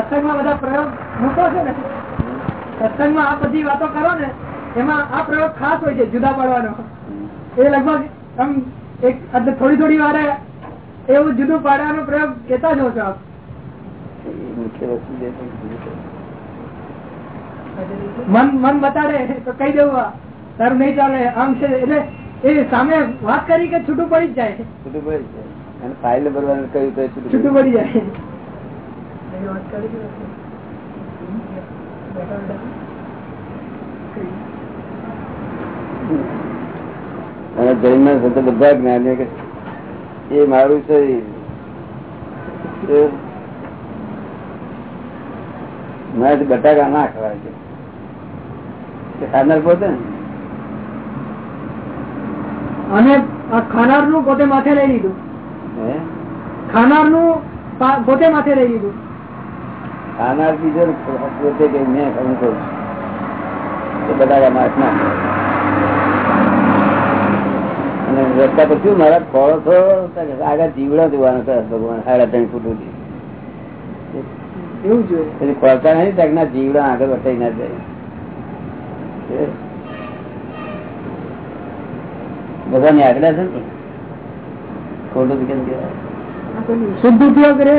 સત્સંગમાં બધા પ્રયોગ મૂકો છો ને? સત્સંગમાં આ બધી વાતો કરો ને એમાં આ પ્રયોગ ખાસ હોય છે જુદા પાડવાનો. એ લગભગ આમ એક થોડી થોડી વારે એવું જુદું પાડવાનો પ્રયોગ કેતા જ છો આપ. મન મન બતાડે તો કહી દેવું આ. તારું નહીં ચાલે આમ છે એટલે એ સામે વાત કરી કે છૂટું પડી જ જાય. છૂટું પડી જાય. અને ફાઇલ ભરવાનું કહ્યું તો છૂટું પડી જાય. અને જૈન ના સંતો બધા જ્ઞાનીઓ કે એ મારું મારે બટાકા ના ખવાય છે. ખાનાર પોતે અને આ ખાનારનું પોતે માથે લઈ લીધું. હે? ખાનારનું પોતે માથે લઈ લીધું. ખાનાર બીજો પોતે કે મેં હું કરું તો બધા માસ ના અને રસ્તા પર શું મારા ખોળો છો આગળ જીવડો જોવાનો હતો ભગવાન સાડા ત્રણ ફૂટ સુધી એવું જોઈએ નહીં ત્યાં ના જીવડા આગળ વટાઈ ના જાય. એ. બધાની આગળ છે ને? ખોટું કેમ કહેવાય? શુદ્ધ ઉપયોગ રે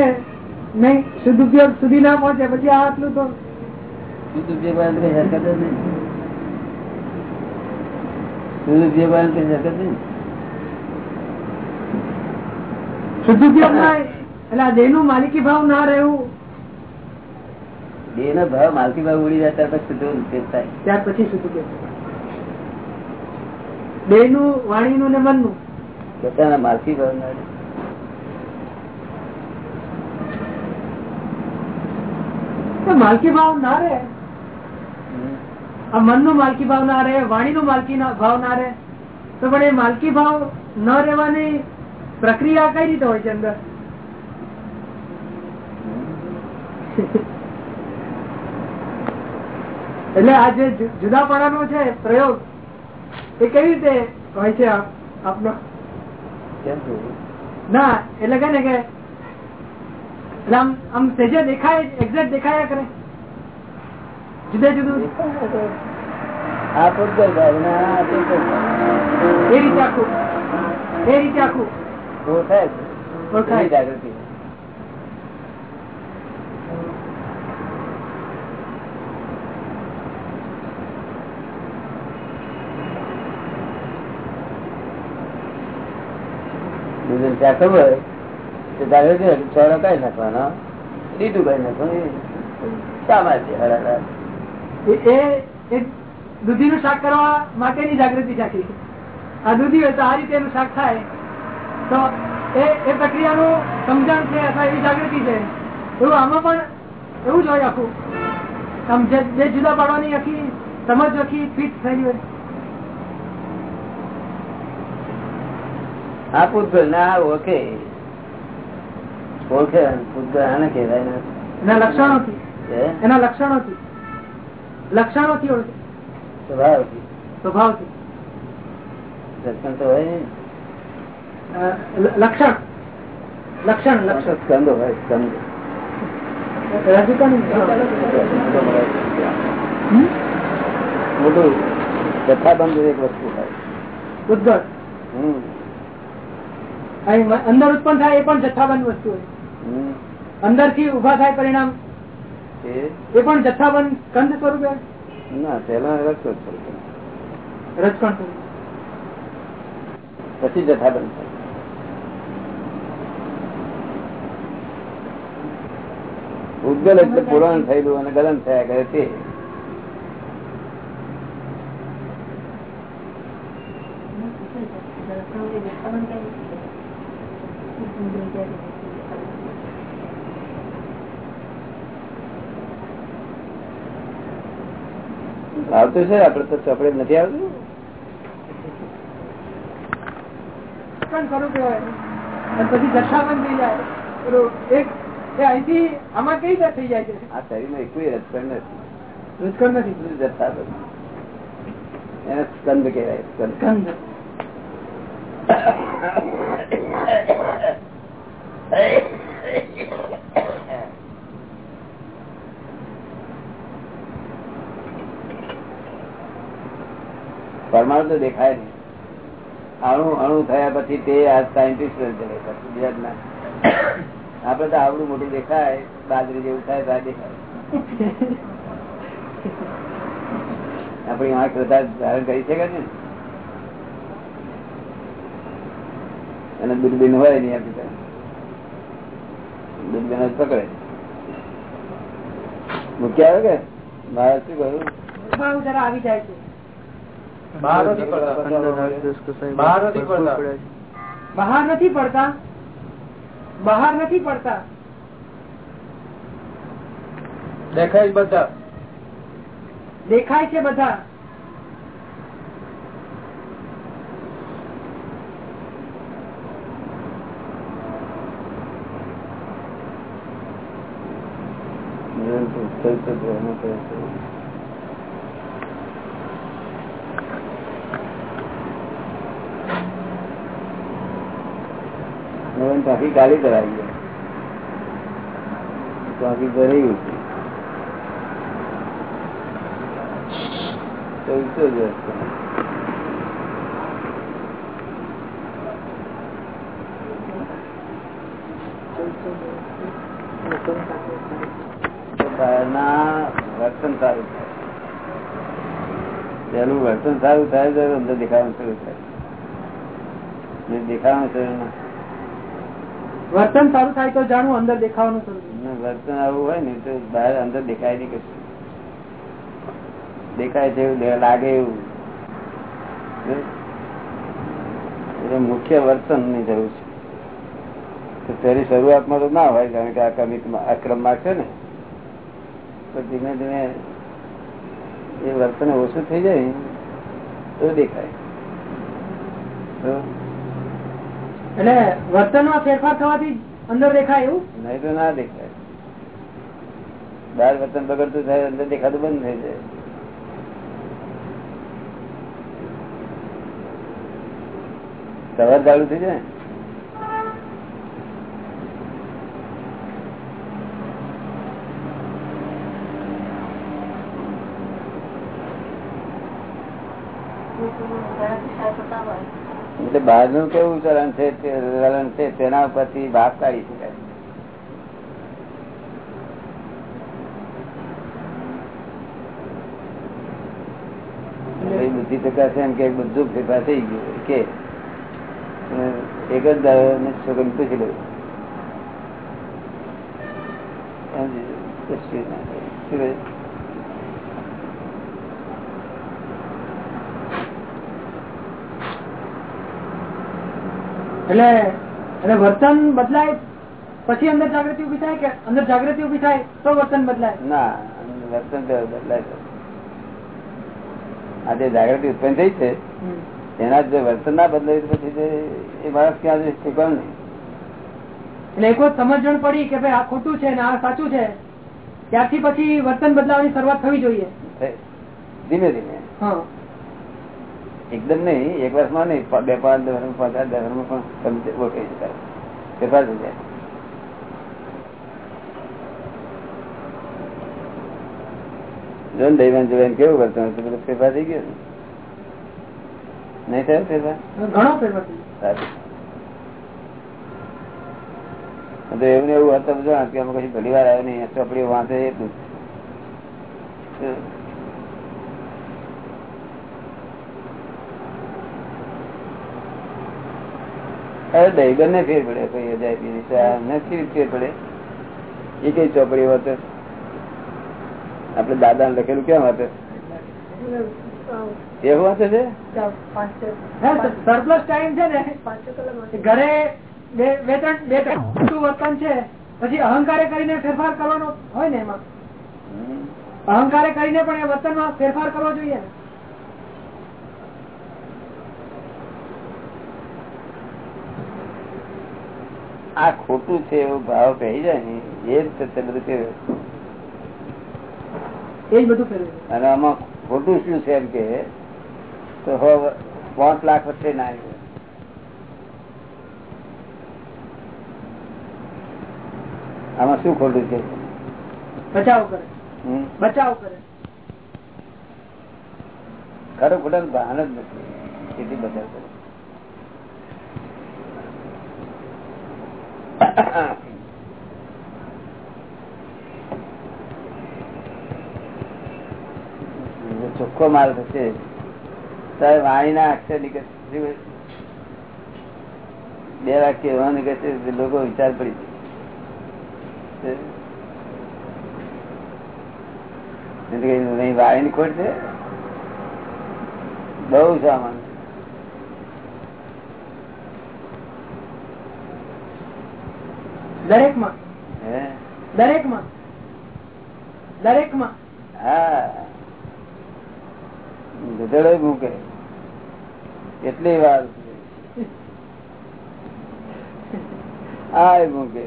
નહીં શુદ્ધ ઉપયોગ સુધી ના પહોંચે પછી આટલું તો કઈ હરકત જ નહીં. હરકત નહીં. શુદ્ધ ઉપયોગ એટલે આ દેહનું માલિકી ભાવ ના રહેવું. દેહ નો ભાવ માલકી ભાવ ઉડી જાય ત્યાર પછી ઉપયોગ થાય. ત્યાર પછી ઉપયોગ દેહનું વાણી નું ને મનનું પોતાના માલકી ભાવ ના રહે. માલકી ભાવ ના રે આ મનનું માલકી ભાવ ના રે વાણી નું માલકી ભાવ ના રે તો પણ એ માલકી ભાવ ન રહેવાની પ્રક્રિયા કઈ રીતે હોય છે અંદર? એટલે આ જે જુ- જુદાપણાનો છે પ્રયોગ એ કેવી રીતે હોય છે આપ- આપનો? ના એટલે કે ને કે આમ આમ સેજે દેખાય એક્ઝેક્ટ દેખાયા કરે જુદે જુદું આ ને. એ રીતે આખું એ રીતે આખું. ઓળખાય. જાગૃતિ ચા કરવો જાગૃતિ કઈ નાખવાનો? લીટું કઈ નાખવાનું? એ છે હળહળ. એ એ- એ દૂધી નું શાક કરવા માટેની જાગૃતિ ચાખી આ દૂધી હોય તો આ રીતે એનું શાક થાય. તો એ એ પ્રક્રિયાનું સમજણ છે અથવા એવી જાગૃતિ છે. એવું આમાં પણ એવું જ હોય આખું. આમ જે જુદા પાડવાની આખી સમજ આખી ફિટ થયેલી હોય. આ ના ને આ ઓળખે પૂતગલ આને કહેવાય ને. એના લક્ષણોથી. થી એના લક્ષણોથી. લક્ષણોથી ઓળખે. સ્વભાવથી સ્વભાવથી લક્ષણ તો હોય લક્ષણ. લક્ષણ લક્ષણ. સ્કંદો હોય સ્કંદ? મોટું જથ્થાબંધ એક વસ્તુ હોય. ઉદ્ગત હમ. અંદર ઉત્પન્ન થાય એ પણ જથ્થાબંધ વસ્તુ હોય. અંદરથી ઊભા થાય પરિણામ? એ? પણ જથ્થાબંધ કંદ સ્વરૂપે? ના પેલા રસ્તો સ્વરૂપે. છે. પછી જથ્થાબંધ થાય. ઉદ્ગલ એટલે પુરાણ થયેલું અને ગલન થયા કરે તે. આવતું છે? આપડે તો ચોપડે નથી આવતું? રજકણ સ્વરૂપે હોય અને પછી જથ્થાબંધ થઈ જાય પેલું એક એ અહીંથી આમાં કઈ રીતે થઈ જાય છે આ શરીરમાં કોઈ રજકણ નથી રજકણ નથી બધું જથ્થાબંધ એને સ્કંદ કહેવાય સ્કંદ કંદ તો દેખાય નહીં. અણુ અણુ થયા પછી તે આ સાયન્ટિસ્ટ દેખાય આપડે તો આવડું મોટું દેખાય, બાજરી જેવું થાય ત્યાં દેખાય. આપણી આંખ બધા ધારણ કરી શકે છે અને દૂરબીન હોય નહીં આપી દૂરબીન જ પકડે. મૂક્યા આવે કે? મારે શું કહ્યું આવી જાય છે. બહાર નથી પડતા. બહાર નથી પડતા. બહાર નથી પડતા? બહાર નથી દેખાય છે બધા. Thank છે. બધા ટાંકી કરાવી ટાંકી ભરાઈ ગયું. ચૌદસો જ વર્ષ વર્તન સારું થાય. પેલું વર્તન સારું થાય, તો અંદર દેખાવાનું શરૂ થાય. ને દેખાવાનું શરૂ ના વર્તન સારું થાય તો જાણવું, અંદર દેખાવાનું શરૂ વર્તન આવું હોય ને તો બહાર અંદર દેખાય નહીં કશું. દેખાય છે લાગે એવું. એટલે મુખ્ય વર્તનની જરૂર છે. તેની શરૂઆતમાં તો ના હોય, કારણ કે આ કમિટ અક્રમમાં છે ને. તો ધીમે ધીમે એ વર્તન ઓછું થઈ જાય તો દેખાય. એટલે વર્તનમાં ફેરફાર થવાથી અંદર દેખાય એવું? નહીં તો ના દેખાય. બહાર વર્તન બગડતું થાય, અંદર દેખાતું બંધ થઈ જાય. સવાર ચાલુ થઈ જાય એટલે બહારનું કેવું ચલણ છે ચલણ છે, તેના ઉપરથી ભાગ કાઢી શકાય. બુદ્ધિ ટકા એમ કે બધું ફેરફાર થઈ ગયું કે એક જ છોકરી પૂછી લઉં કશું ના થાય. શું કહે? એટલે એટલે વર્તન બદલાય પછી અંદર જાગૃતિ ઊભી થાય કે અંદર જાગૃતિ ઊભી થાય તો વર્તન બદલાય? ના વર્તન બદલાય. આ જે જાગૃતિ ઉત્પન્ન થઈ છે એના જે વર્તન ના બદલાય પછી એ માણસ ક્યાં તે નહીં એટલે એક વખત સમજણ પડી કે ભાઈ આ ખોટું છે ને આ સાચું છે ત્યારથી પછી વર્તન બદલાવાની શરૂઆત થવી જોઈએ. ધીમે ધીમે. હા. એકદમ નહીં એક વર્ષમાં નહીં બે પાંચ વર્ષ પાંચ આઠ વર્ષમાં પણ જતા ફેરફાર થઈ જાય. જો ને દૈવાન જોવાન કેવું કરતું હતું બધું ફેરફાર થઈ ગયો નહીં થયો ફેરફાર? ઘણો ફેરફાર. તો એવું એવું હતું કે અમે કશું ઘણી વાર આવ્યો નહીં ચોપડીઓ વાંચે એટલું દહીગર ને ફેર પડે કોઈ અજાયબી ફેર પડે. એ કઈ ચોપડી વાંચે આપડે દાદા ને લખેલું કેમ વાંચે એવું વાંચે છે સરપ્લસ ટાઈમ છે ને ઘરે બે ત્રણ બે ત્રણ વર્તન છે પછી અહંકારે કરીને ફેરફાર કરવાનો હોય ને એમાં. અહંકારે કરીને પણ એ વર્તનમાં ફેરફાર કરવો જોઈએ ને. આ ખોટું છે એવો ભાવ કહી જાય ને એ જ તે બધું કે એ જ બધું ફેરવે અને આમાં ખોટું શું છે એમ કે તો હવે પાંચ લાખ વચ્ચે ના આવ્યું. આમાં શું ખોટું છે? બચાવ કરે? બચાવ કરે. ખરો ખોટા ભાન જ નથી. કેટલી બધા કરે. ચોખ્ખો માલ થશે ત્યારે વાણીના અક્ષર નીકળશે બે વાક્ય એવા નીકળશે લોકો વિચાર પડી જાય. વાણી ની ખોટ છે. બહુ સામાન દરેકમાં દરેકમાં દરેકમાં હા. ગધેડો મૂકે એટલી વાર. આ મૂકે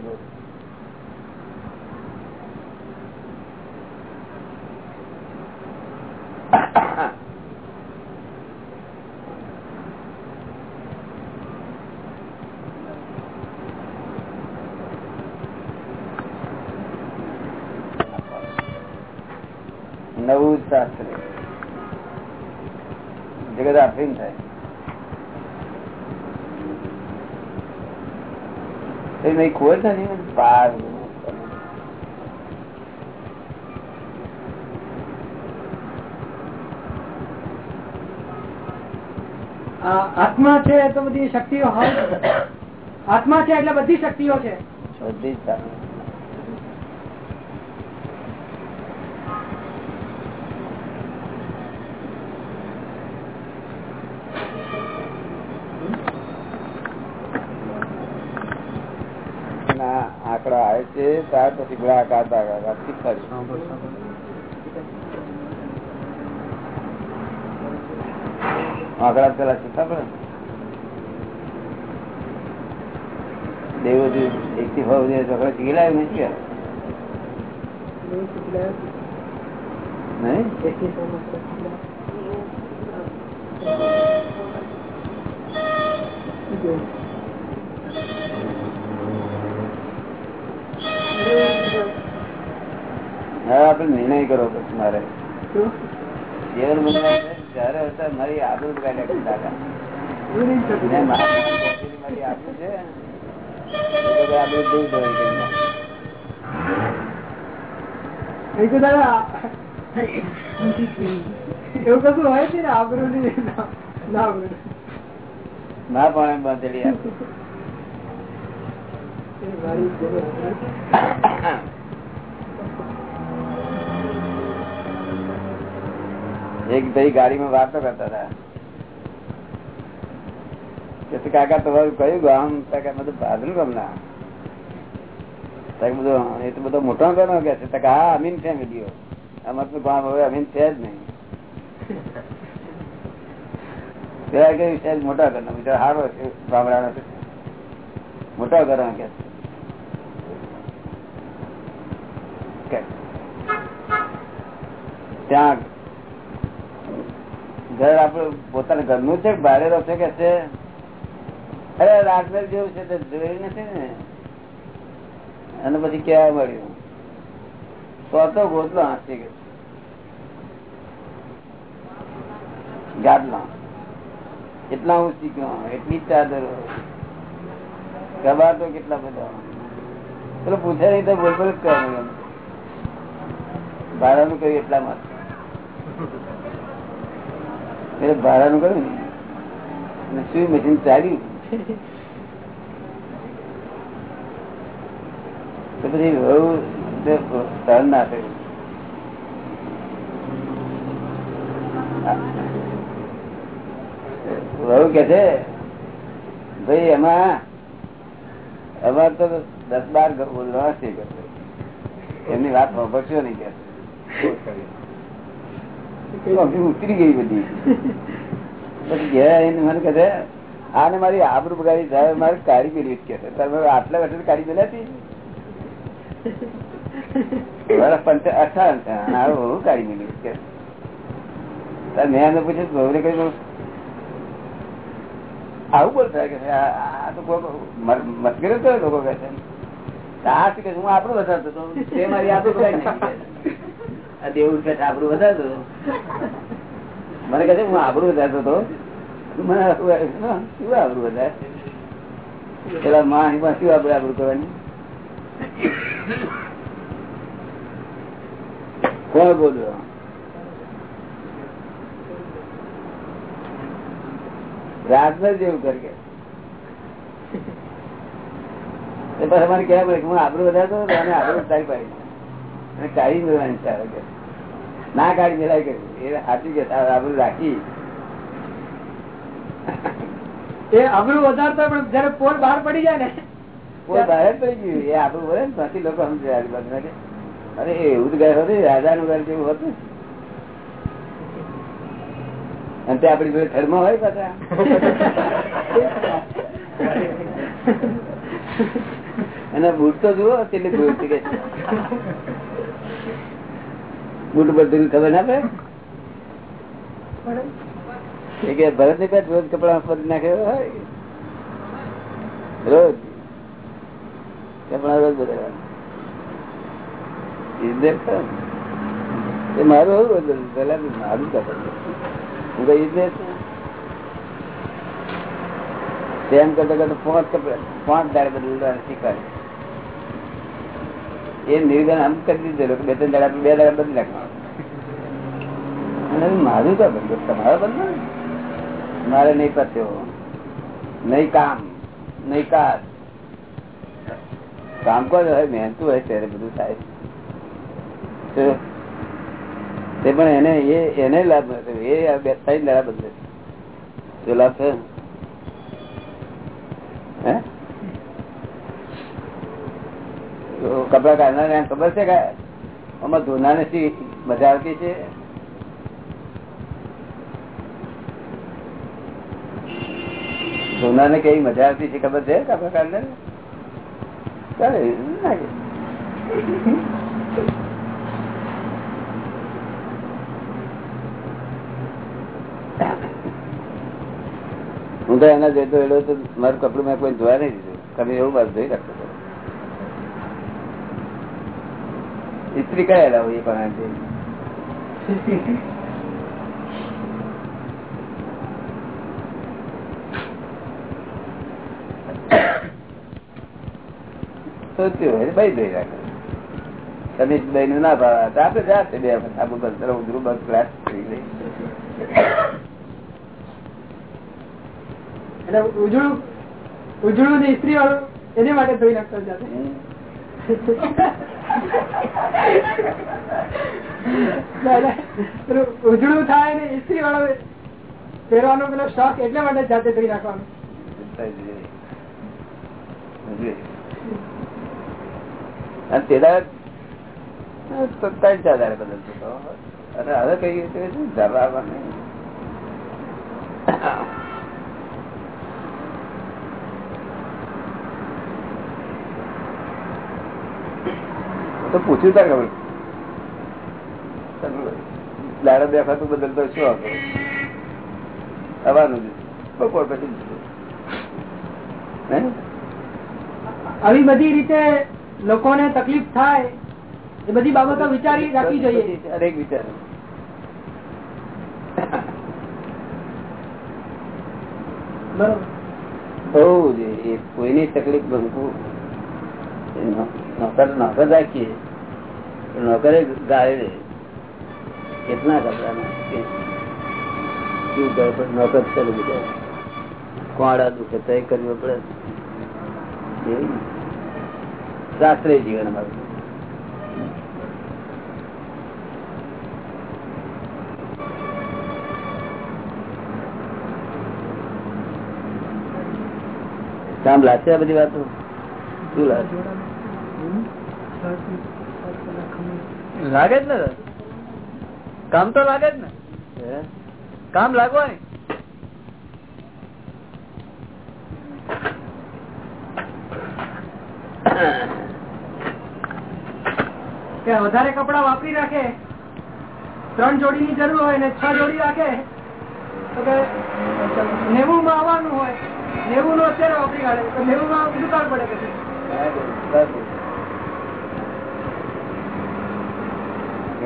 નવું શાસ્ત્ર જગત આફરીન થાય એ નહીં ખોટ નથી પાર આત્મા છે તો બધી શક્તિઓ હોય. આત્મા છે એટલે બધી શક્તિઓ છે. બધી જ ચાલે. ના છે ત્યાર પછી ગુણાકાર ભાગાકાર શીખવાડ્યું આંકડા પેલા શીખવા પડે. દેવો જે એક થી ભાવ જે છોકરા શીખી લાવ્યો નથી નહીં? હવે આપડે નિર્ણય કરવો પછી મારે. જીવન બનવા હતા મારી આબરૂ બગાડી નાખી દાદા મારી છે. દૂર કરી એવું કશું હોય છે ને આબરૂ ની ના ના ના પણ બાંધેલી એક ભાઈ ગાડીમાં વાતો કરતા હતા કે છે, કાકા તમારું કયું ગામ તો કે બધું ભાદરું ગામ ના તો કે બધું એ તો બધો મોટો ગામ કે છે તો કે હા અમીન ફેમિલીઓ અમારું તો ગામ હવે અમીન છે જ નહીં પેલા કે સહેજ મોટા ઘરનો બીજો સારો છે ગામડાનો છે મોટા ઘરનો કે છે. કે ત્યાં ઘર આપડે પોતાના ઘરનું છે કે રહો છે કે છે? અરે રાજમહેલ જેવું છે, તો જોયું નથી ને? અને પછી કેવા મળ્યું? તો તો ગોતલો હાંસી ગયો ગાડલો એટલા હું શીખ્યો એટલી ચાદરો કબાટો કેટલા બધા પેલો પૂછે નહીં તો બોલ બોલ કરવાનું ભાડાનું કર્યું એટલા માટે. એટલે ભાડાનું કર્યું ને સુઈ મશીન ચાલ્યું તો પછી વહુ સહન ના થયું વહુ કે છે ભાઈ એમાં અમાર તો દસ બાર બોલવા છે એમની વાત સાંભળશો નહીં કે ઉતરી ગઈ બધી. પછી ઘેર આવીને આને મારી આબરૂ બગાડી થાય મારે કાઢી પેલી કે આટલા વર્ષે કાઢી પેલાતી હવે બહુ કાઢી મેળવી કે મેં એમને પૂછ્યું બહુને કહ્યું આવું બોલતા કે આ તો મતગેરો તો લોકો કહે છે. આ કે હું આપણું વધારતો હતો, તે મારી આબરૂ બગાડી દેવું છે આપણું વધારતો મને કહે હું આબરું વધારતો હતો. મને આબરૂ શું આબરું વધારે? પેલા માં શું આપડે આબરું કરવાની? કોણ બોલ્યો? રાજભાઈ જેવું કર પછી અમારે કહેવા પડે હું આબરું વધારતો આબરું ઉતારી પાડી. અને કાઢી મેળવાની સારું કે ના કાઢી મેળાય કે એ સાચી કે આબરું રાખી? એ આબરું વધારતો પણ જયારે પોલ બહાર પડી જાય ને પોર બહાર પડી ગયું. એ આબરું વધે ને ત્યાંથી લોકો સમજે આજુબાજુ અરે એવું જ ગયા હતું રાજા નું ઘર જેવું હતું. અને તે આપડી જોડે ઘરમાં હોય પાછા. અને બૂટ તો જુઓ કેટલી છે કે. બૂટ ઉપર ધૂળ ખબર ના પડે? કે ભરત ને કદાચ રોજ કપડા બદલી નાખે રોજ. કપડા રોજ બદલવા એ મારું એવું બદલ પેલા મારું કપડ હું કઈ ઈજ તેમ કરતા કરતા પાંચ કપડા પાંચ દાડે બદલવા શીખવાડે. એ નિર્ગણ આમ કરી દીધેલો કે બે ત્રણ દાડા બે દાડા બદલી નાખવા મારું તો બંધ, તમારો બંધ મારે નહીં પત્યો. નહીં કામ, નહીં કાર. કામ કોણ હોય? મહેનતું હોય, ત્યારે બધું થાય. તે પણ એને, એ, એને લાભ મળશે એ બે, ત્રણ લાભ બદલે. જો લાભ છે કપડા કાઢનાર ખબર છે કે આમાં ધોનાને શી મજા આવતી છે? ધોનાને કઈ મજા આવતી છે ખબર છે હું તો એના જતો એડો તો મારું કપડું મેં કોઈ ધોવા નહીં દીધું. તમે એવું બાજુ ધોઈ રાખતો હતો. ઇસ્ત્રી કયા હોય પણ સોચ્યું હોય ભાઈ ધોઈ રાખે. તમે ભાઈ નું ના ભાવ. તો આપડે જાતે બે વખત. આપણું ઉધરું બસ ક્લાસ થઈ ગઈ. એટલે ઉજળું ઉજળું ને ઇસ્ત્રી વાળું એની માટે ધોઈ નાખતો જાતે ઉજળું થાય ને ઇસ્ત્રી વાળો પહેરવાનો પેલો શોખ એટલા માટે જાતે ધોઈ નાખવાનો અને તે તો ત્રણ ચાર દાડે બદલતો અને હવે કઈ રીતે શું નહીં. તો પૂછ્યું તા ખબર? દાડા બે વખત બદલતો શું હતો આવવાનું બપોર પછી? આવી બધી રીતે લોકોને તકલીફ થાય એ બધી બાબતો વિચારી રાખવી જોઈએ. દરેક વિચાર. બરોબર. કોઈની તકલીફ ભંગવું નોકર નોકર રાખીએ નોકરે ગાળે કેટલા કપડા નોકર ચાલુ કોડા દુખે તય કરવું પડે. શાસ્ત્રીય જીવન અમારું. કામ લાગશે આ બધી વાતો? શું લાગે લાગે જ ને કામ તો લાગે જ ને. કામ લાગવાની. કે વધારે કપડા વાપરી રાખે, ત્રણ જોડી ની જરૂર હોય ને છ જોડી રાખે, તો નેવું માં આવવાનું હોય નેવું નો અત્યારે વાપરી કાઢે, તો નેવું માં દુકાળ પડે કે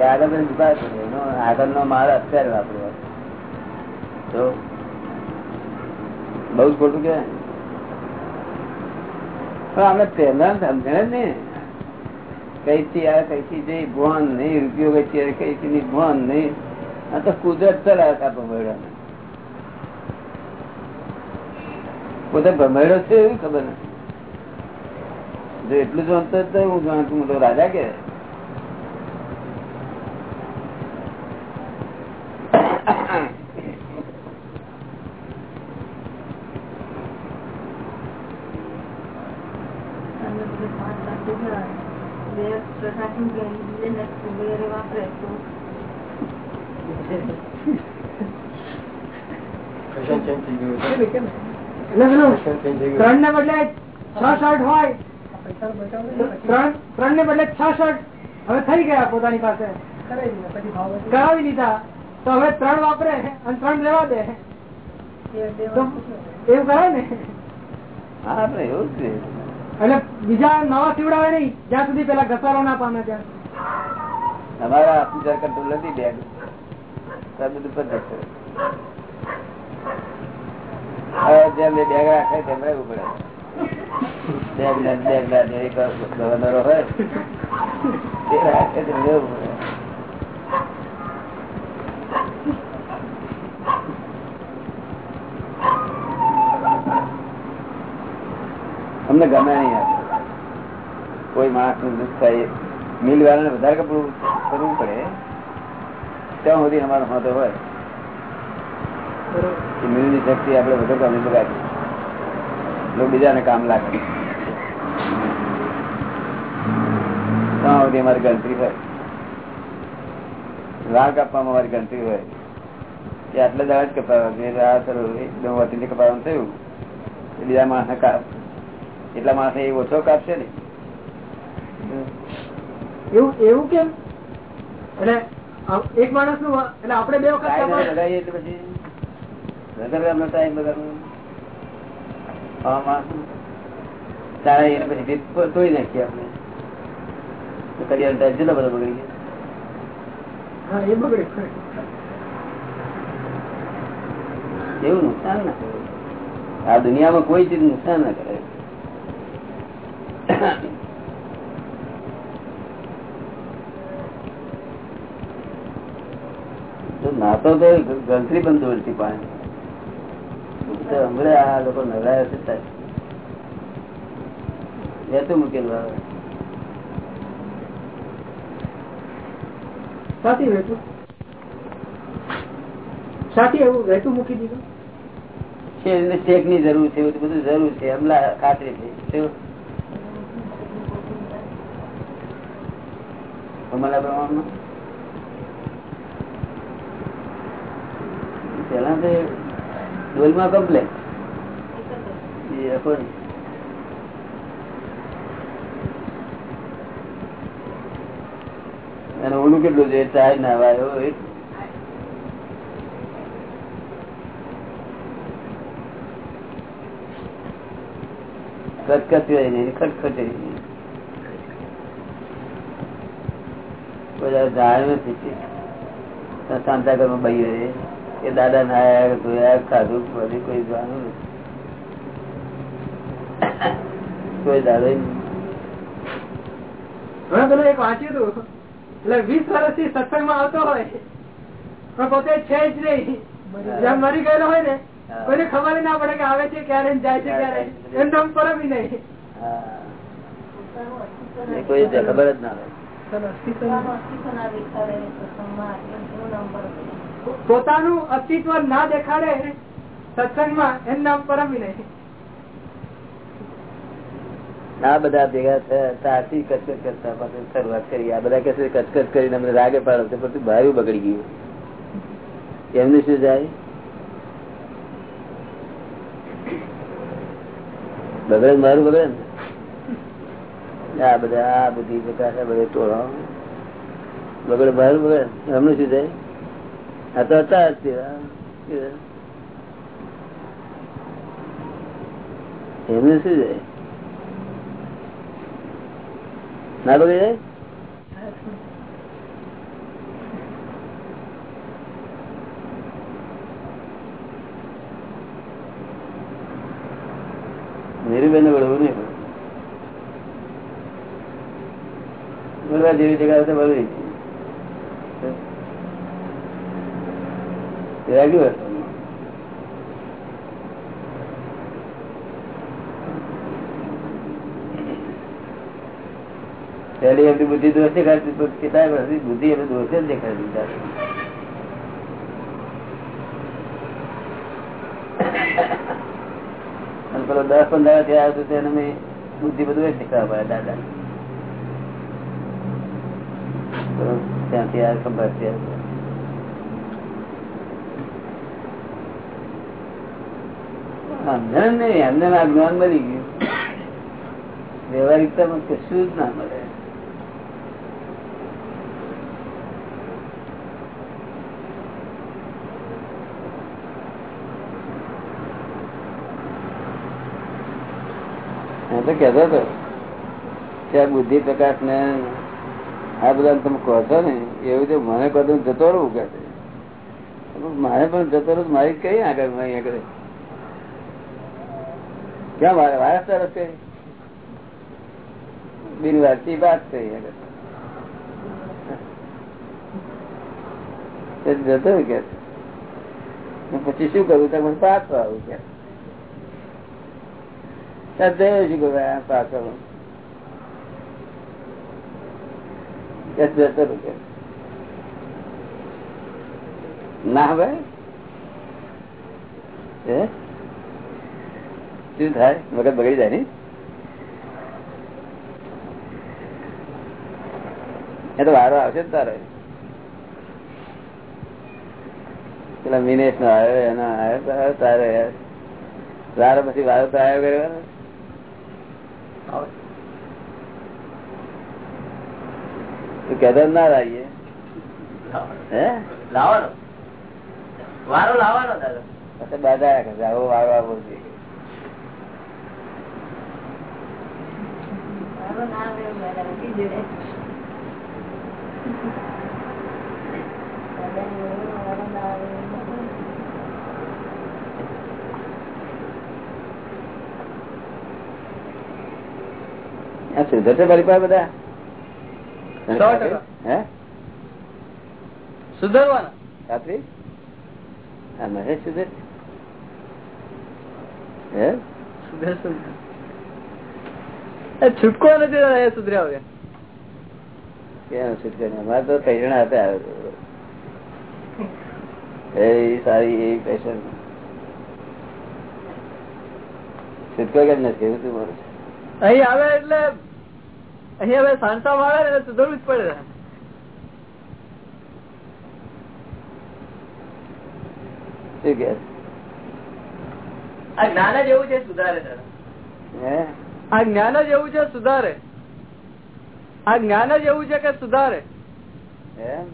આગળ આગળનો માલ અત્યારે વાપરવો તો બઉ ખોટું કે પણ આપણે પહેલા સમજણ જ ને કઈ થી આ કઈથી જઈ? ભણ નહીં, રૂપિયો કઈ કઈથી કઈ ની ભણ નહીં. આ તો કુદરત ચલાવે આ ભમેડો. પોતે ભમેડો છે એવું ખબર નથી. જો એટલું જાણતો હું જાણતું મોટો રાજા કે ત્રણ ને બદલે છ શર્ટ હોય. ત્રણ ત્રણ ને બદલે છ શર્ટ. હવે થઈ ગયા પોતાની પાસે. કરાવી લીધા. તો હવે ત્રણ વાપરે અને ત્રણ લેવા દે. એવું કરાય ને? એટલે બીજા નવા સીવડાવે નહીં. જ્યાં સુધી પેલા ઘસારો ના પામે ત્યાં તમારા કંટ્રોલ નથી બેગ બધું પદ્ધત અમને ગમે નહીં કોઈ માણસનું દુઃખ થાય મિલ વાળાને વધારે કપડું કરવું પડે. ત્યાં સુધી અમારો હોતો હોય. મિલની શક્તિ આપણે વધુ કામ લોકો બીજાને કામ લાગે ત્યાં સુધી અમારી ગણતરી હોય. વાળ કાપવામાં અમારી ગણતરી હોય. કે આટલા દાડા જ કપાવા જે આ સર એકદમ વતીને કપાવાનું થયું બીજા માણસને કાપ. એટલા માણસે એ ઓછો કાપશે ને? એવું એવું કેમ? એટલે એક માણસનું એટલે આપણે બે વખત ટાઈમ બગાડવો. તારા પછી તોડી નાખીએ આપણે. ટાઈમ બધો બગડી ગયો. એવું નુકસાન ના કરે. આ દુનિયામાં કોઈ ચીજ નુકસાન ના કરે. તો નાતો તો ગંતરી પણ દોડતી પાણી. હમણાં આ લોકો નવરાયા છે સાહેબ મૂકેલું આવે સાથી વહેતું સાથી એવું વહેતું મૂકી દીધું. છે એને શેકની જરૂર છે બધું જરૂર છે હમણાં ખાતરી છે? પ્રમાણમાં. પેલા તો ડોલમાં કમ્પ્લેન અને ઓલું કેટલું છે? ચાર ના વાયો ખટખટી નહીં ખટખટ નહીં. બધા જાણ નથી. શાંતાગરમાં બહી રહે. એ દાદા નાયા ધોયા ખાધું બધી કોઈ જાણું કોઈ દાદા હવે પેલું એક વાંચ્યું હતું. એટલે વીસ વર્ષથી સત્સંગમાં આવતો હોય પણ પોતે છે જ નહીં. જેમ મરી ગયેલો હોય ને કોઈને ખબર ના પડે કે આવે છે ક્યારે જાય છે ક્યારે એમ દમ પર બી નહીં. કોઈ ખબર જ ના હોય. પોતાનું અસ્તિત્વ ના દેખાડે સત્સંગમાં એમ નામ પર બી આ બધા ભેગા થયા કચકચ કરતા પાછું શરૂઆત કરી. આ બધા કે કચકચ કરીને અમને રાગે પાડે તો પછી ભાર્યું બગડી ગયું. એમનું શું જાય? બગડે મારું બગડે ને? આ બધા, આ બધી બધા બધે ટોળા. બગડે મારું બગડે એમનું શું જાય? આ તો હતા એમને શું જાય ના તો જાય? નીરુબેન વળવું નહીં બોલવા જેવી જગ્યા તો વળવી રેગ્યુલર પહેલી એમની બુદ્ધિ દોષ દેખાડતી કેટલાય વર્ષથી બુદ્ધિ એમને દોષ જ દેખાડતી પેલો દસ પંદર થયા હતો તેને મેં બુદ્ધિ બધું શીખવા દાદા. ત્યાંથી આ ખબર છે સમજણ નહીં, એમને આ જ્ઞાન મળી ગયું. વ્યવહારિકતામાં કશું જ ના મળે. હું તો કેતો હતો કે આ બુદ્ધિ પ્રકાશ ને આ બધા તમે કહો છો ને, એવું તો મને કહો જતો રહું કે. મારે પણ જતો રહું, મારી કઈ આગળ અહીંયા આગળ? ક્યાં મારે જતો કે? પછી શું કરું? તમે પાછો આવું કે. ના ભાઈ શું થાય મગજ બગડી જાય ને એ તો વારો આવશે ને તારે. પેલા મિનેશ નો આવ્યો એનો આવ્યો તારે વારો પછી વારો તો આવ્યો કર્યો તું કહેતો ના લાવીએ હે? લાવવાનો. વારો લાવવાનો દાદા બાધા વારો આવો જોઈએ આ સુધરશે મારી પાસે બધા? હે? સુધરવાના? ખાતરી આ મહેશ સુધર? હે? સુધર એ છૂટકો નથી સુધર્યા હવે. કેમ છૂટકો નહીં? અમારે તો કૈરણા હતા એ સારી એ પેશન છૂટકો કેમ નથી? એવું શું બોલું અહીં આવે એટલે અહીં હવે શાંતા આવે ને સુધરવું જ પડે. શું કે? આ જ્ઞાન જ એવું છે સુધારે હે? આ જ્ઞાન જ એવું છે સુધારે. આ જ્ઞાન જ એવું છે કે સુધારે. એમ?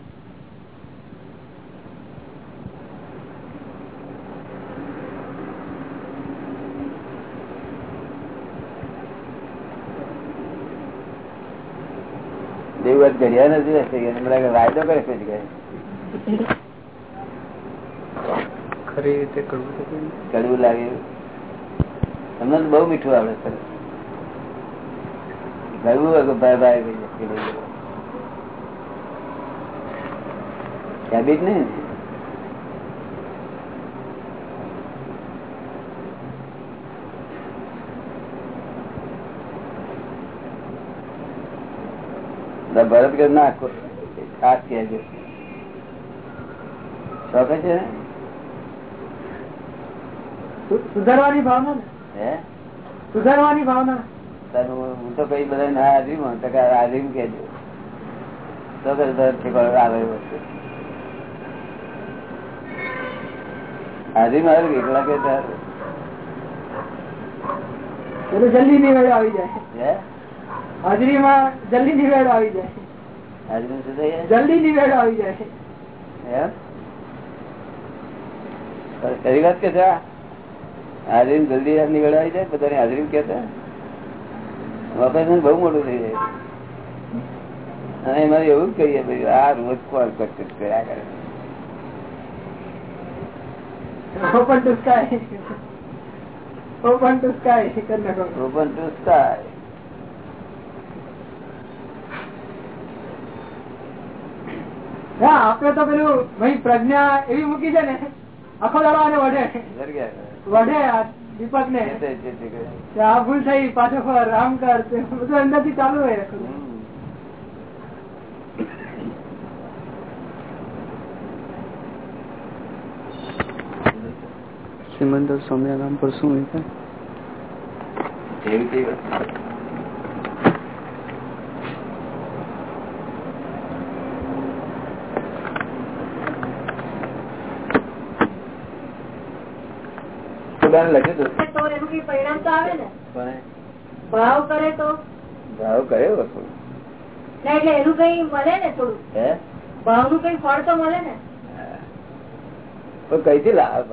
દેવ વાત ઘડિયા નથી હશે મને લાગે વાયદો કરે છે કે? ખરી રીતે કરવું કડવું લાગે. તમને તો બહુ મીઠું આવડે સર કડવું હોય કે ભાઈ ભાઈ હેબિટ ને? એટલે ભરત કે ના ખાસ કહેજો શોખ છે સુધારવાની ભાવના સુધારવાની ભાવના. હું હું તો કઈ બધા ના હાજરી માં તો કે હાજરી કેજો. તો હાજરી માં એકલા કે જલ્દી નિવેડો આવી જાય. હે? હાજરીમાં જલ્દી નિવેડો આવી જાય. હાજરી શું થઈ જલ્દી નિવેડો આવી જાય. ખરી વાત કે હાજરી જલ્દી નીકળ આવી જાય? બધાની હાજરી કેતા ઓપરેશન બહુ મોટું થઈ જાય. અને એમાં એવું જ કહીએ આ રોજ કોલ કટ કર્યા કરે open to sky. Open to sky open to sky. હા તો પેલું ભાઈ પ્રજ્ઞા એવી મૂકી છે ને આખો દાડો વઢે. વઢે આ દીપક ને આ ભૂલ થઈ પાછો ફર આમ કર બધું અંદર ચાલુ હોય. સિમંદર સ્વામી નામ પર શું હોય ખુદાને લખ્યું હતું. તો એનું કઈ પરિણામ તો આવે ને? ભાવ કરે તો? ભાવ કરે હતો એટલે એનું કઈ મળે ને થોડું? ભાવનું ફળ તો મળે ને?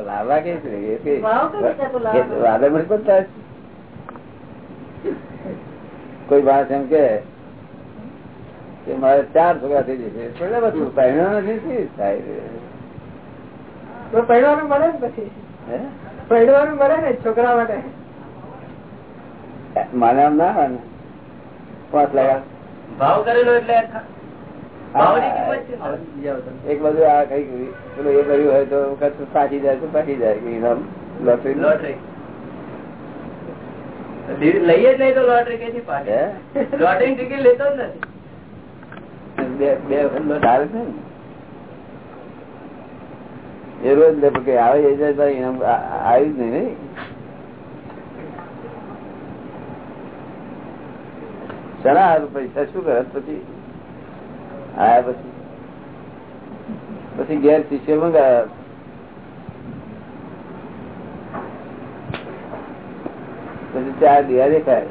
લાવવા કે વાત એમ કે મારે ચાર છોકરા થઈ જશે. બધું પરિણામ નથી થાય તો પહેરવાનું મળે ને પછી? પહેરવાનું મળે ને છોકરા માટે. માને આમ ના આવે પાંચ લાખ. ભાવ કરેલો એટલે એક બાજુ આ કઈ પેલું એ કર્યું હોય તો કશું સાચી જાય તો પાકી જાય. લોટરી. લોટરી. લઈએ જ નહીં તો લોટરી કે લોટરી ટિકિટ લેતો જ નથી. બે બે વખત છે ને. એ રોજ લે કે આવે, એ જાય તો ઇનામ આ- આ- આવ્યું જ નહીં હારું પૈસા શું કરે? પછી આયા પછી. પછી ગેર શિષ્ય મંગાવ્યા પછી ચાર દિયા દેખાય.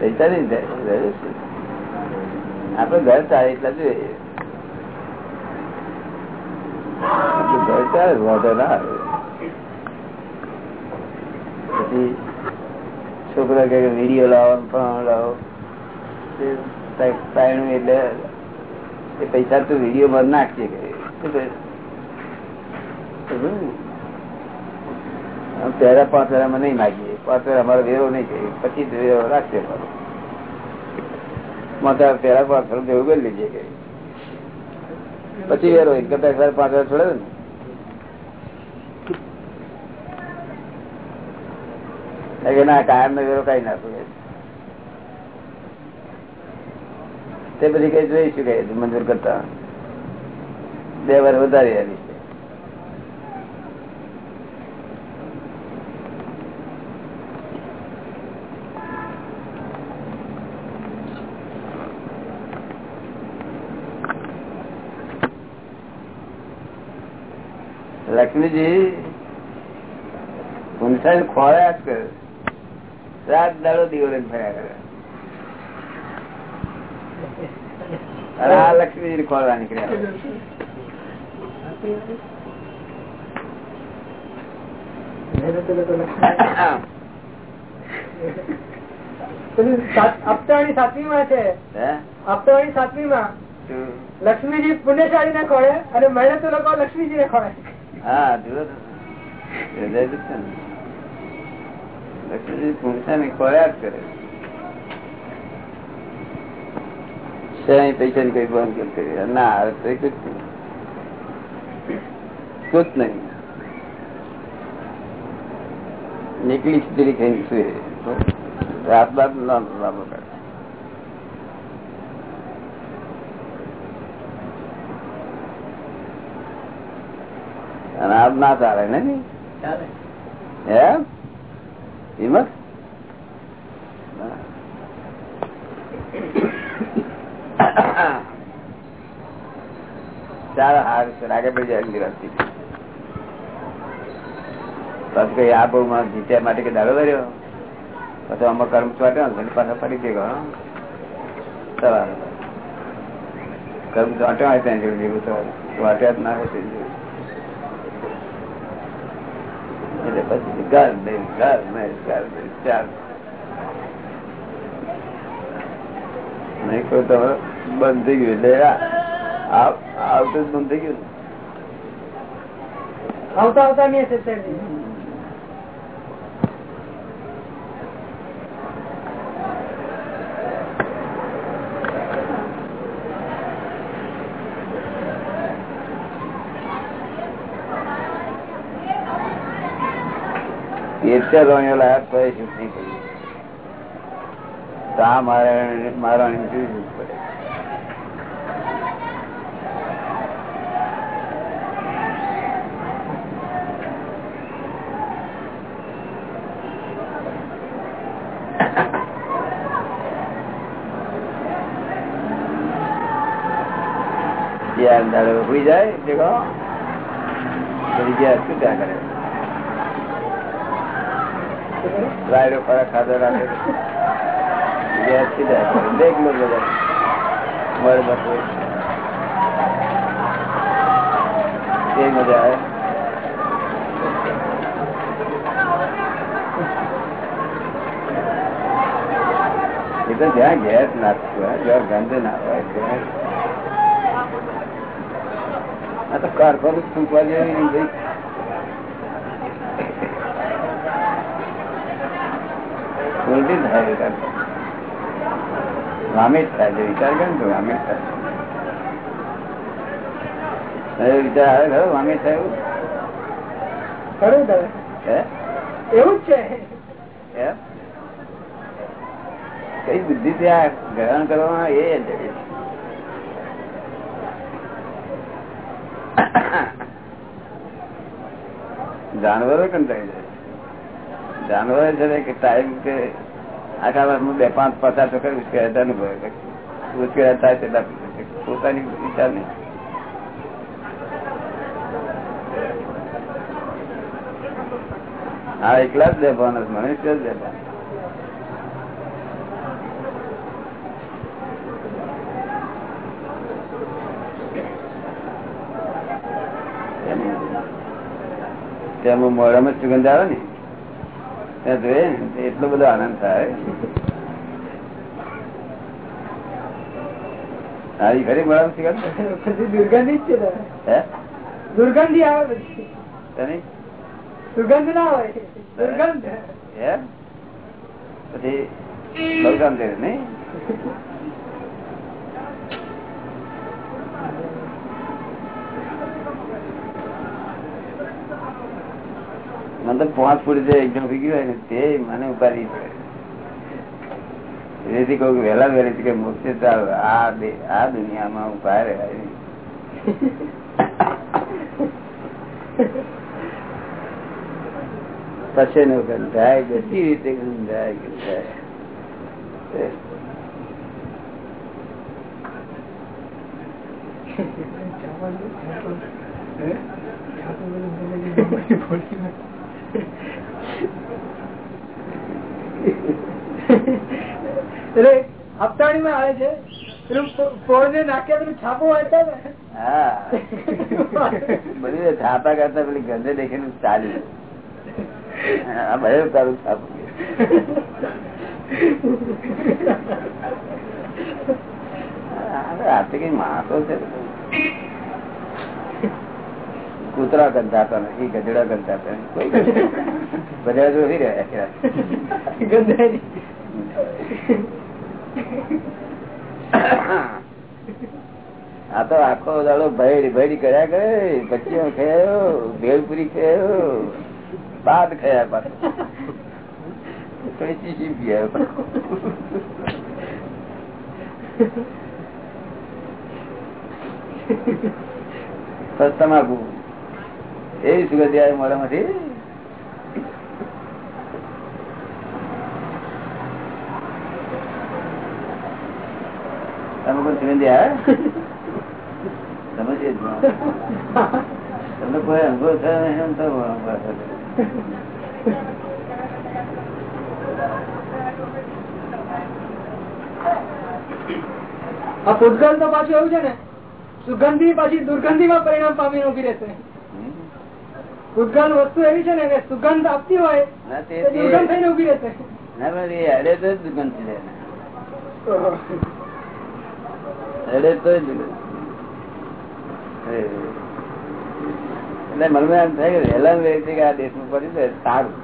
પૈસા નહીં થાય. આપડે ઘર ચાલે એટલા જોઈએ ઘર ચાલે, વાંધો ના પછી છોકરા કે વીડિયો લાવો પણ લાવો. એટલે એ પૈસા તો વીડિયો માં નાખજે પહેલા પાંચ હજારમાં નહીં નાખીએ પાંચ વેરા અમારો વેરો નહીં કરીએ પછી વેરો રાખજે અમારો. માતા પેલા પાછળ હજાર કરી લીધે કે. પછી વેરો ઇન્કમ ટેક્સ પાંચ છોડે ને. ના કાયમ નો વેરો કઈ નાખું તે પછી કઈ જોઈશું કે મંજૂર કરતા. બે વાર વધારે આલી છે લક્ષ્મીજી ઊંચાઈ ખોરાક કરે રાત દાડો દિવસ ફર્યા કરે. આ લક્ષ્મીજી ખોરા નીકળ્યા? લક્ષ્મીજી પુણ્યશાળી ને ખોળે અને મહેનત લોકો લક્ષ્મીજી ને ખોળે. હા, જુઓ ને. લક્ષ્મીજી ખોળ્યા જ કરે. શેની પૈસાની કઈ બંધ કરી? ના, હવે તો જ નહીં કુછ નહીં. નીકળી સુધી રાત બાદ ના લાંબો અને આમ ના ચાલે ને એમ? હિંમત? ચાલો હાર રાગે પડી જાય પછી કઈ આ બહુ જીત્યા માટે કે દાડો કર્યો? પછી આમાં કર્મ ચોટ્યો પાછા ફરી ગયો ચાલો કર્મ ચોટ્યો હોય ત્યાં જેવું જેવું સવારે ચોટ્યા જ ના હોય ત્યાં જેવું એટલે પછી ઘર નહીં ઘર નહીં ઘર નહીં ચાર નહીં કોઈ તો હવે બંધ થઈ ગયું એટલે આ- આ- આવતું જ બંધ થઈ ગયું ને. આવતા આવતા નહીં હશે સાહેબ. સિત્તેર રોણીઓ લાયા તો એ શુદ્ધ કેવી પડે. ત્યાં અંદર જાય, દેખો. પછી ગયા શું ત્યાં કરે? રાયડો ખોરાક ખાધો રાખે ગયા સીધા કરે દેખ લો બધા. મળે બસો એ મજા આવે. એ તો જ્યાં ગેસ નાખતું હોય જ્યાં ગંધ ના હોય આ તો કારખાનું ફૂંકવા જેવી નહીં ભાઈ ઉલટી થાય વિચાર વામિત થાય છે વિચાર કેમ છો વામિત થાય. વિચાર આવે ખરો વામિત થાય એવું? ખરું એવું જ છે. કઈ બુદ્ધિ ત્યાં ગ્રહણ કરવામાં? એ જ. જાનવરો કંટાળી જાય જાનવરો છે ને કે ટાઈમ કે આખા વર્ષમાં બે, પાંચ પચાસ વખત ઉશ્કેરાતા અનુભવે. ઉશ્કેરા થાય તેટલા પોતાની વિચાર નહીં. હા એકલા જ બેભાન મનુષ્ય જ બેભાન ત્યાં મોડામાં સુગંધ આવે ને? એટલો બધો આનંદ થાય. ખરી મોડામાં સુગંધ પછી દુર્ગંધી જ છે દુર્ગંધી આવે પછી. સુગંધ ના હોય. દુર્ગંધ. હે? પછી બહુ કામ નહીં મને તો પાંચ ફૂટ જે એકદમ ભીગી હોય ને, તે મને ઉપાડી છે એથી કહું કે વહેલા વહેલી કે મુક્તિ આ આ દુનિયામાં ઊભા રહેવાય. પછી નું ગંધાય, બધી રીતે ગંધાય ગંધાય. એટલે હપ્તાણી માં આવે છે. છાપો બધી કરતા પેલી ગંધે દેખીને ચાલી. ભય તારું છાપું. રાતે કઈ માણસો છે. કૂતરા ગંધાતા નથી ગધેડા ગંધાતા કોઈ બધા જોઈ રહ્યા આ તો આખો દાડો ભેડી ભેડી કર્યા કરે. પચીઓ ખાયો ભેળપુરી ખેયો બાદ ખયા પાછા. તમાકુ. એવી સુગંધી આવે મોડામાંથી તમે કોઈ સુગંધી આવે તમે જ. તમને કોઈ આ પૂતગલ તો એવું છે ને. સુગંધી પાછી દુર્ગંધી માં પરિણામ પામીને ઊભી રહેશે. પૂતગલ વસ્તુ એવી છે ને કે સુગંધ આપતી હોય દુર્ગંધ થઈને ઊભી રહેશે અડે તો છે. અડે તો એટલે મનમાં એમ થાય કે વહેલા ને વહેલી કે આ દેશમાં પડ્યું છે સારું.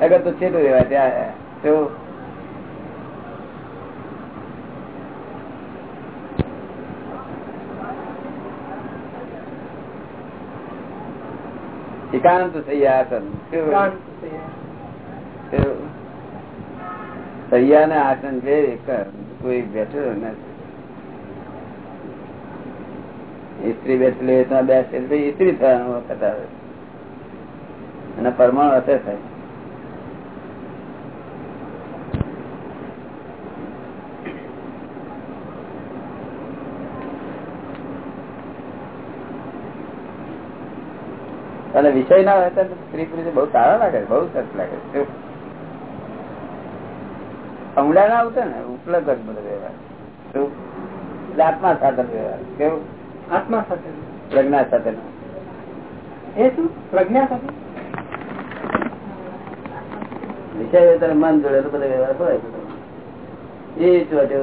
અગર તો છેટું રહેવાય. ત્યાં તો એકાંત થયા. સૈયા ને આસન છે. કોઈ બેઠો નથી. સ્ત્રી બેઠેલી બેસે સ્ત્રી થવાનું વખત આવે. અને પરમાણુ અસર થાય. અને વિષય ના હોય તો સ્ત્રી પુરુષ બહુ સારા લાગે બહુ સરસ લાગે? અમડા ના આવતા ને ઉપલબ્ધ જ બધો વ્યવહાર? એટલે આત્મા સાથે વ્યવહાર. કેવું? આત્મા સાથે. પ્રજ્ઞા સાથે એ શું? પ્રજ્ઞા સાથે? વિષય તારે મન મન જોડેલો બધો વ્યવહાર હોય. એ ચોટે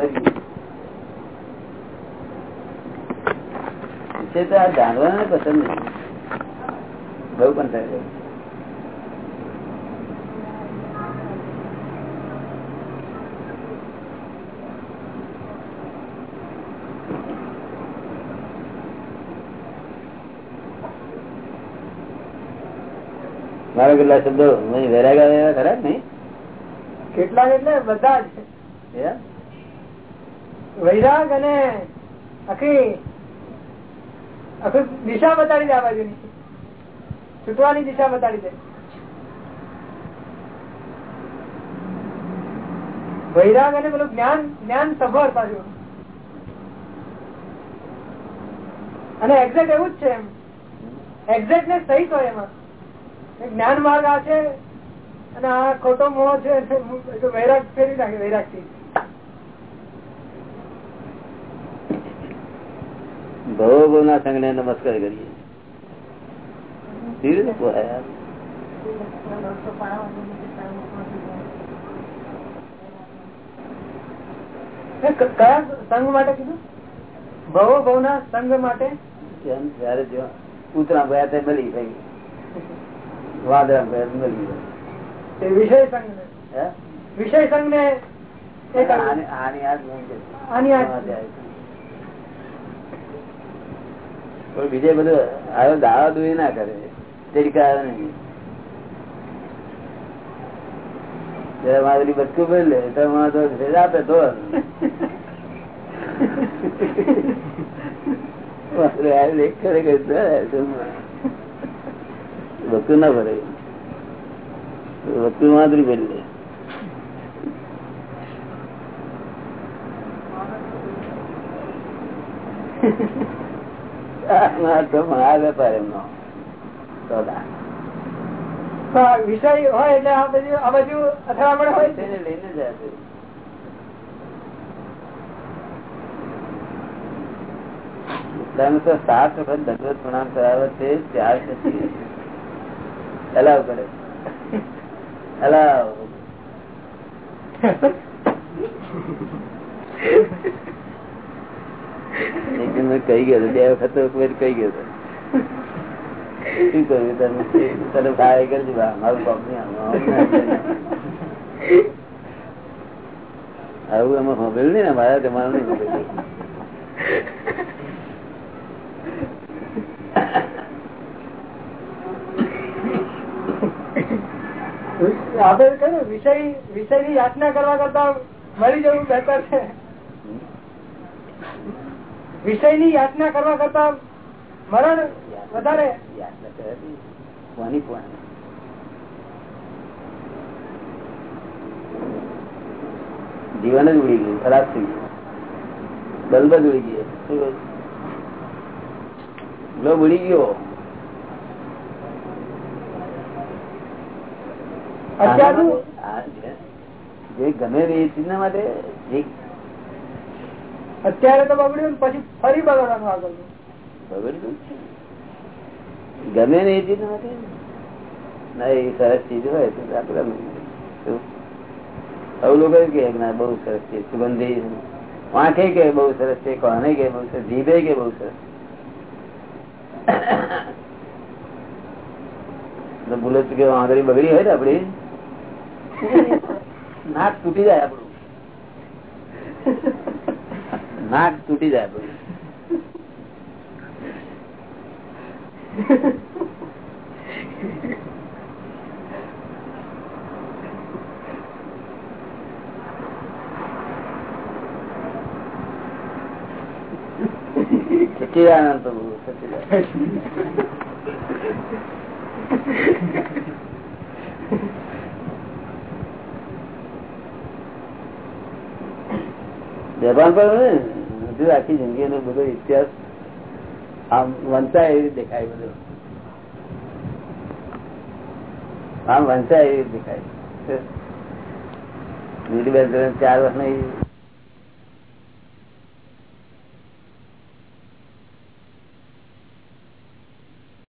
વિષય તો આ જાણવાના પસંદ નહીં બહુ પણ થાય મારા કેટલા શબ્દો? વેરાગા એવા ખરા જ નહીં? કેટલાક એટલે? બધા જ. વૈરાગ અને આખી આખી દિશા બતાડી દેવા આ બાજુની છૂટવાની દિશા બતાડી દે વૈરાગ અને પેલું જ્ઞાન જ્ઞાન સભર પાછું અને એક્ઝેક્ટ એવું જ છે એમ એક્ઝેક્ટ ને સહી તો એમાં જ્ઞાન માર્ગ આ છે અને આ ખોટો મોહ છે વૈરાગ ફેરી નાખે વૈરાગથી ભવો ના સંઘ નમસ્કાર કરીએ. કેવી લોકો કયા સંઘ માટે કીધું? ભવો ભવના સંઘ માટે? જયારે જો ઉતરા ગયા તે મળી થઈ વાદળા ગયા મળી વિષય સંઘ ને વિષય સંઘ ને આની આની આ જ નહીં કે. આની આ જ. હા, કોઈ બીજે બધું આવ્યો દાવા દુઈ ના કરે. મારી બચકું બોલે તો આપે તો. મારે આ લેખ કરે કે ના ભરે. બચકું માધુરી બોલી આ તો આ વેપાર એમનો. સાત વખત દંડવત પ્રણામ કરાવે છે, ત્યાર પછી અલાવ કરે. અલાવ. એક કહી ગયો બે વખત કહી ગયો. શું કહ્યું વિષય વિષયની યાચના કરવા કરતા મરી જવું બહેતર છે. વિષયની યાચના કરવા કરતા મરણ વધારે. કોની? જીવન જ ઉડી ગયું ખરાબ થઈ ગયું. બલ્બ જ ઉડી ગયો. ગ્લોબ ઉડી ગયો. જે- ગમે તે ચીજના માટે અત્યારે તો બગડ્યું પછી ફરી બગડવાનું આગળ. બગડ્યું છે. ગમે ને એ ચીજ માટે એ સરસ ચીજ હોય તો? આવું લોકો કે ના, બહુ સરસ છે, સુગંધી વાંખે કે બહુ સરસ છે, કોને કે બહુ સરસ, જીભે કે બહુ સરસ બુલેટ કે આંગળી બગડી હોય ને આપડી નાક તૂટી જાય આપણું. નાક તૂટી જાય આપણું. સચિદાનંદ પ્રભુ સચિદાન આખી જિંદગી નો બધો ઇતિહાસ આમ વંચાય એવી દેખાય બધું. આમ વંચાય એવી દેખાય. ચાર વર્ષ